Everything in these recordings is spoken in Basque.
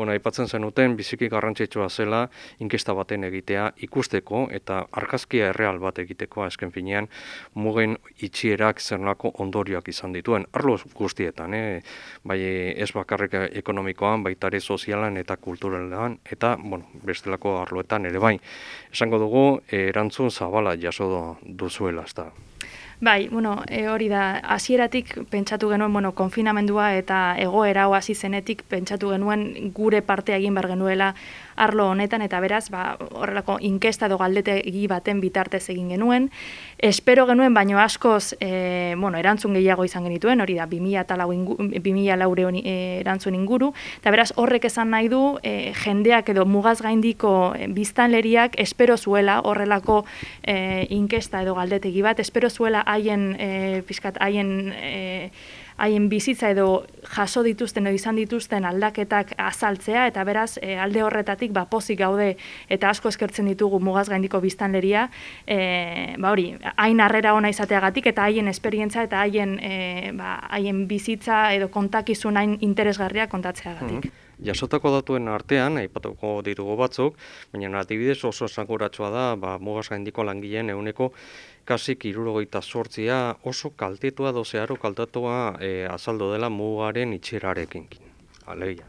bueno, aipatzen zenuten biziki garrantzitsua zela inkesta baten egitea ikusteko eta argazkia erreal bat egiteko azken finean mugen itxierak zernako ondorioak izan dituen. Arlo guztietan, eh? bai ez bakarrik ekonomikoan, baita ere sozialan eta kulturalean eta bueno, bestelako arloetan ere bai. Esango dugu erantzun zabala jaso duzuela, ezta. Bai, bueno, e, hori da, hasieratik pentsatu genuen, bueno, konfinamendua eta egoera hasi zenetik pentsatu genuen gure parte egin bar genuela arlo honetan eta beraz, ba, horrelako inkesta edo galdetegi baten bitartez egin genuen. Espero genuen baino askoz, e, bueno, erantzun gehiago izan genituen, hori da 2004 honi e, erantzun inguru eta beraz horrek esan nahi du e, jendeak edo mugaz gaindiko e, biztanleriak espero zuela horrelako e, inkesta edo galdetegi bat, espero zuela haien e, pizkat haien e, haien bizitza edo jaso dituzten edo izan dituzten aldaketak azaltzea eta beraz e, alde horretatik ba pozik gaude eta asko eskertzen ditugu mugaz gaindiko biztanleria e, ba hori hain harrera ona izateagatik eta haien esperientza eta haien e, ba, haien bizitza edo kontakizun hain interesgarria kontatzeagatik. Mm Jasotako datuen artean, aipatuko ditugu batzuk, baina adibidez oso esanguratsua da, ba, mugaz gaindiko langileen euneko kasik irurogeita sortzia oso kaltetua dozearo kaltetua e, azaldo dela mugaren itxerarekin. Alegia.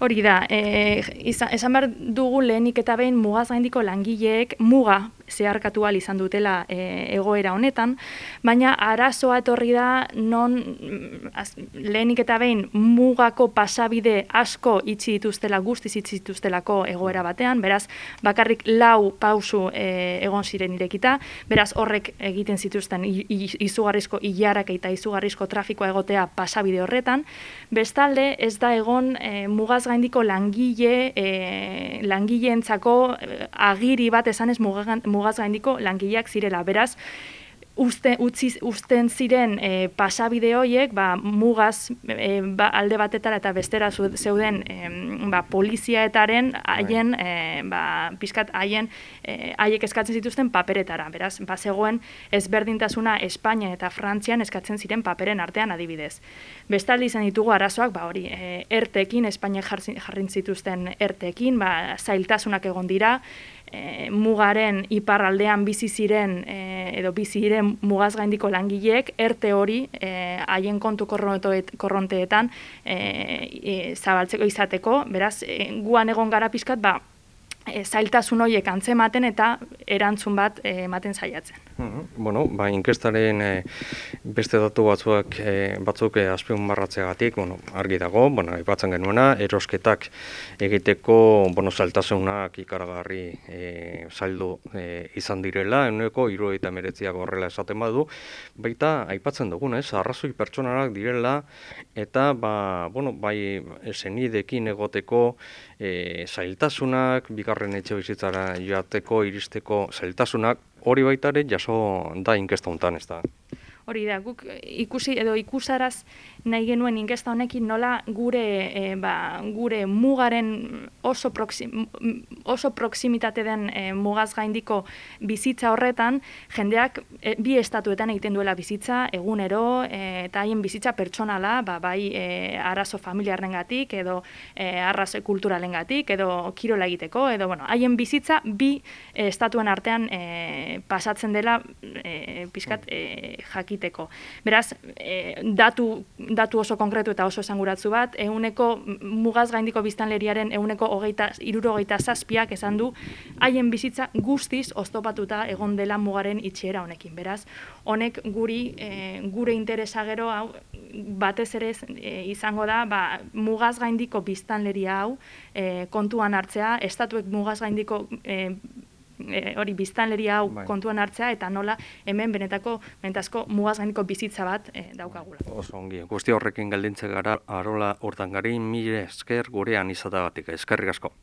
Hori da, e, esan behar dugu lehenik eta behin mugaz gaindiko langileek muga zeharkatu izan dutela e, egoera honetan, baina arazoa etorri da non az, lehenik eta behin mugako pasabide asko itxi dituztela, guztiz itxi dituztelako egoera batean, beraz bakarrik lau pausu e, egon ziren irekita, beraz horrek egiten zituzten izugarrizko hilarak eta izugarrizko trafikoa egotea pasabide horretan, bestalde ez da egon e, mugaz gaindiko langile, e, langileentzako e, agiri bat esanez mugan, mugaz gaindiko langileak zirela. Beraz, uste, utzi, usten ziren e, pasabide horiek, ba, mugaz e, ba, alde batetara eta bestera zeuden e, ba, poliziaetaren haien, e, ba, pizkat haien, haiek eskatzen zituzten paperetara. Beraz, ba, zegoen ezberdintasuna Espainia eta Frantzian eskatzen ziren paperen artean adibidez. Bestaldi izan ditugu arazoak, ba, hori, e, ertekin, Espainia jarrin zituzten ertekin, ba, zailtasunak egon dira, e, mugaren iparraldean bizi ziren e, edo bizi ziren mugaz gaindiko langileek erte hori e, haien kontu korronteetan e, e, zabaltzeko izateko, beraz, e, guan egon gara pizkat, ba, e, zailtasun horiek antzematen eta erantzun bat e, ematen saiatzen. Mm Bueno, ba, inkestaren e, beste datu batzuak e, batzuk e, azpion marratzeagatik, bueno, argi dago, bueno, ipatzen genuena, erosketak egiteko, bueno, zailtasunak ikaragarri e, zaildu e, izan direla, eneko, iru eta meretziak horrela esaten badu, baita, aipatzen dugun, ez, arrazoi pertsonarak direla, eta, ba, bueno, bai, esenidekin egoteko e, zailtasunak, bikar bigarren etxe bizitzara joateko iristeko zailtasunak hori baitare jaso da inkesta hontan ez da. Hori da, guk ikusi edo ikusaraz nahi genuen inkesta honekin nola gure, e, ba, gure mugaren oso, proxim, oso proximitate den e, mugaz gaindiko bizitza horretan, jendeak e, bi estatuetan egiten duela bizitza, egunero, e, eta haien bizitza pertsonala, ba, bai e, arazo familiarren gatik, edo e, arrazo kulturalen gatik, edo kirola egiteko, edo bueno, haien bizitza bi estatuen artean e, pasatzen dela e, pizkat e, jakit egiteko. Beraz, e, datu, datu oso konkretu eta oso esanguratzu bat, euneko mugaz gaindiko biztanleriaren euneko hogeita, iruro hogeita zazpiak esan du, haien bizitza guztiz oztopatuta egon dela mugaren itxiera honekin. Beraz, honek guri, e, gure interesagero hau, batez ere e, izango da, ba, mugaz gaindiko biztanleria hau e, kontuan hartzea, estatuek mugaz gaindiko e, e, hori biztanleria hau bai. kontuan hartzea eta nola hemen benetako benetazko mugazgainiko bizitza bat e, daukagula. Oso ongi, guzti horrekin galdintze gara arola hortan gari mire esker gurean izatagatik, eskerrik asko.